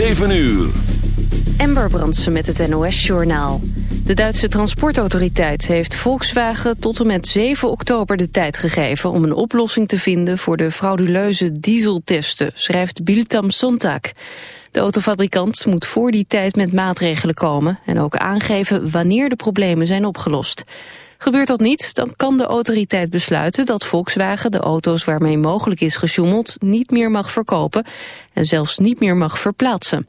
7 uur. Ember Brandsen met het NOS-journaal. De Duitse transportautoriteit heeft Volkswagen tot en met 7 oktober de tijd gegeven... om een oplossing te vinden voor de frauduleuze dieseltesten, schrijft Bild am Sonntag. De autofabrikant moet voor die tijd met maatregelen komen... en ook aangeven wanneer de problemen zijn opgelost. Gebeurt dat niet, dan kan de autoriteit besluiten dat Volkswagen de auto's waarmee mogelijk is gesjoemeld niet meer mag verkopen en zelfs niet meer mag verplaatsen.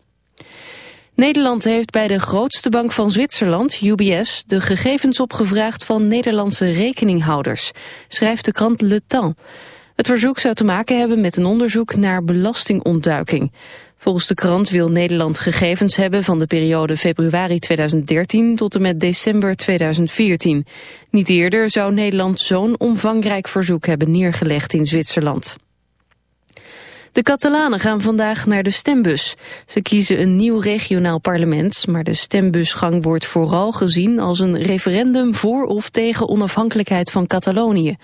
Nederland heeft bij de grootste bank van Zwitserland, UBS, de gegevens opgevraagd van Nederlandse rekeninghouders, schrijft de krant Le Temps. Het verzoek zou te maken hebben met een onderzoek naar belastingontduiking. Volgens de krant wil Nederland gegevens hebben van de periode februari 2013 tot en met december 2014. Niet eerder zou Nederland zo'n omvangrijk verzoek hebben neergelegd in Zwitserland. De Catalanen gaan vandaag naar de stembus. Ze kiezen een nieuw regionaal parlement, maar de stembusgang wordt vooral gezien als een referendum voor of tegen onafhankelijkheid van Catalonië.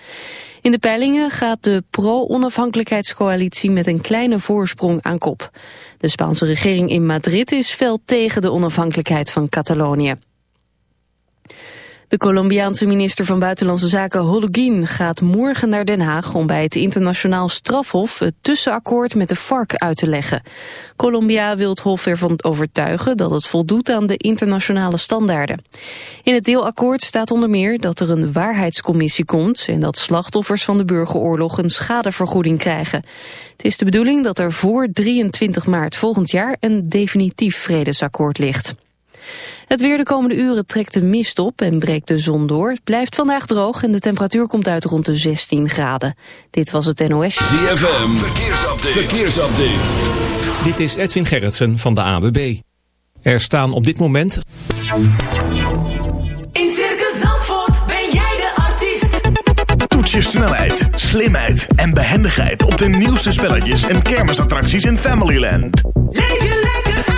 In de peilingen gaat de pro-onafhankelijkheidscoalitie met een kleine voorsprong aan kop. De Spaanse regering in Madrid is fel tegen de onafhankelijkheid van Catalonië. De Colombiaanse minister van Buitenlandse Zaken Holguin gaat morgen naar Den Haag om bij het internationaal strafhof het tussenakkoord met de FARC uit te leggen. Colombia wil het hof ervan overtuigen dat het voldoet aan de internationale standaarden. In het deelakkoord staat onder meer dat er een waarheidscommissie komt en dat slachtoffers van de burgeroorlog een schadevergoeding krijgen. Het is de bedoeling dat er voor 23 maart volgend jaar een definitief vredesakkoord ligt. Het weer de komende uren trekt de mist op en breekt de zon door. Het blijft vandaag droog en de temperatuur komt uit rond de 16 graden. Dit was het NOS. ZFM, verkeersupdate. verkeersupdate. Dit is Edwin Gerritsen van de AWB. Er staan op dit moment... In Circus Zandvoort ben jij de artiest. Toets je snelheid, slimheid en behendigheid op de nieuwste spelletjes en kermisattracties in Familyland. Leef je lekker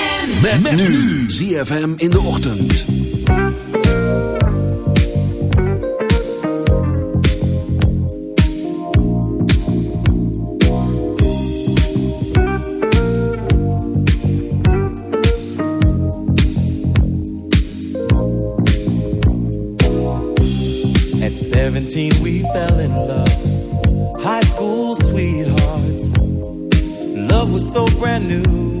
Met, nu. ZFM in de ochtend. At 17 we fell in love. High school sweethearts. Love was so brand new.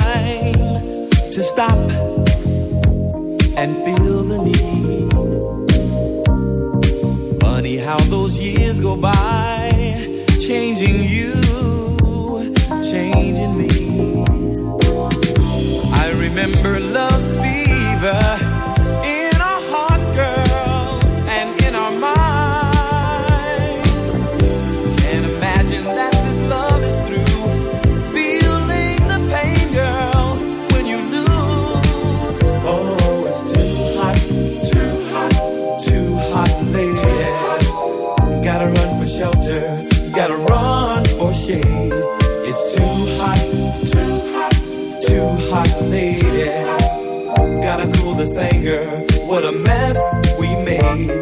stop and feel the need. Funny how those years go by, changing you, changing me. I remember anger. What a mess we made.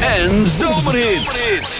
En Zomerhits.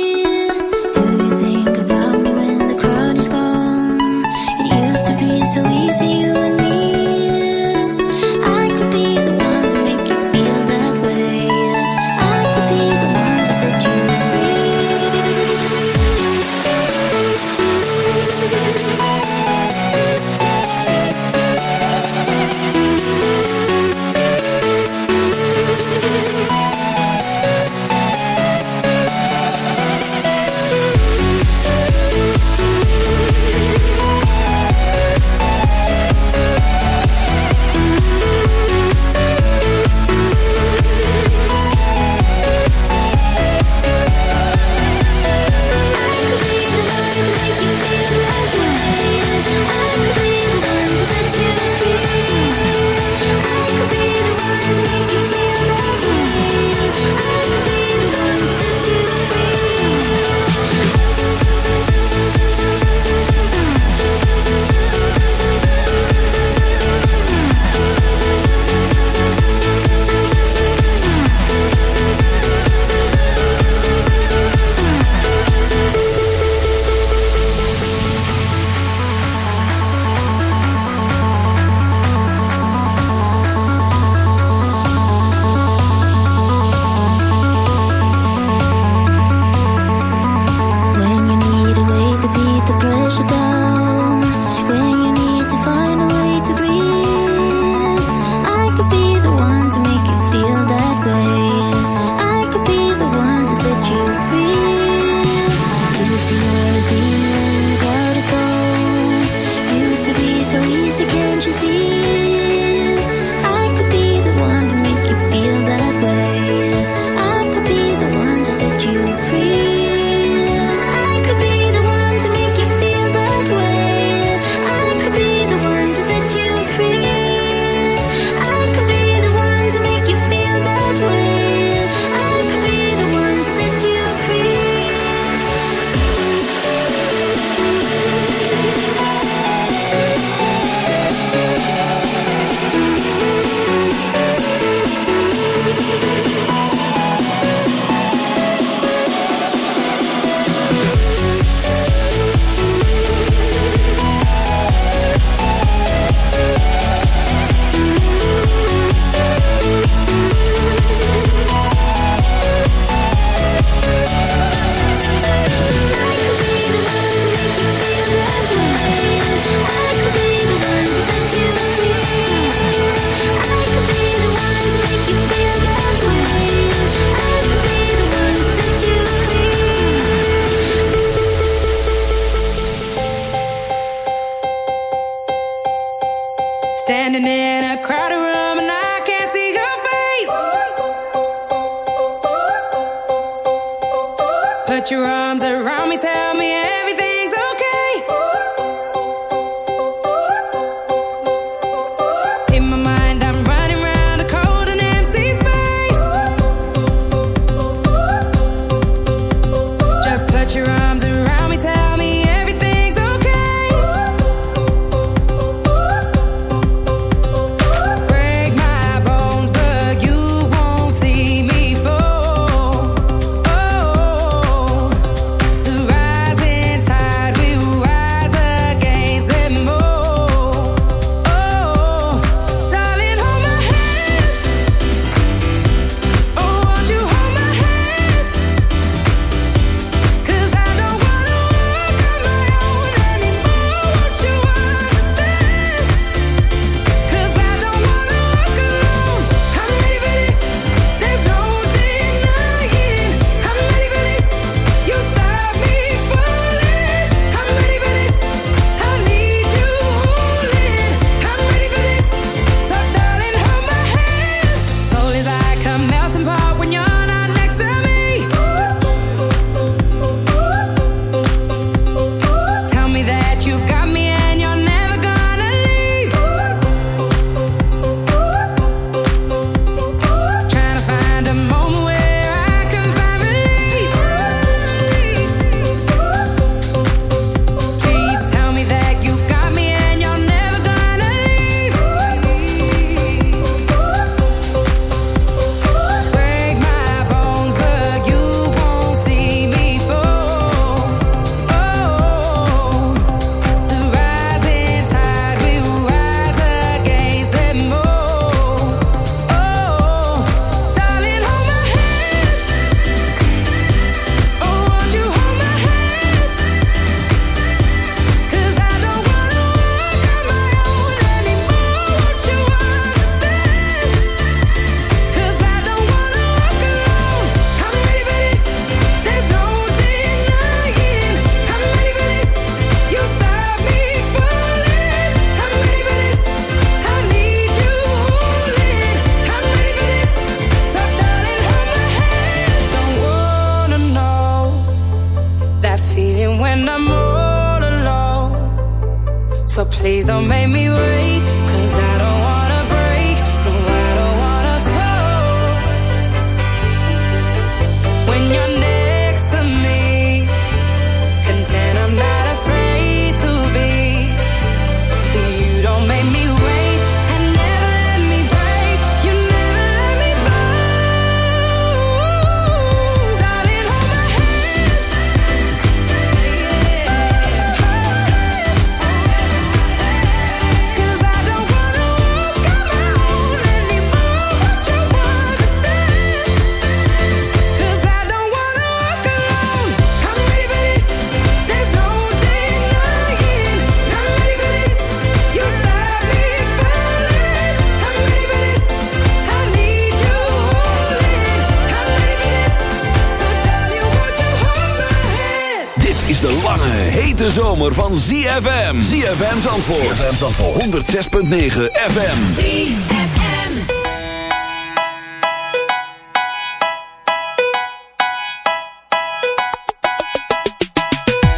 zomer van ZFM. ZFM Zandvoort. ZFM Zandvoort. 106.9 FM. ZFM.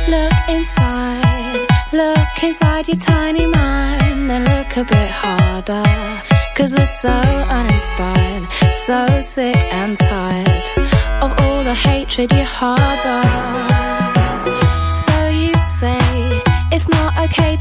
Look inside. Look inside your tiny mind. And look a bit harder. Cause we're so uninspired. So sick and tired. Of all the hatred you harbor.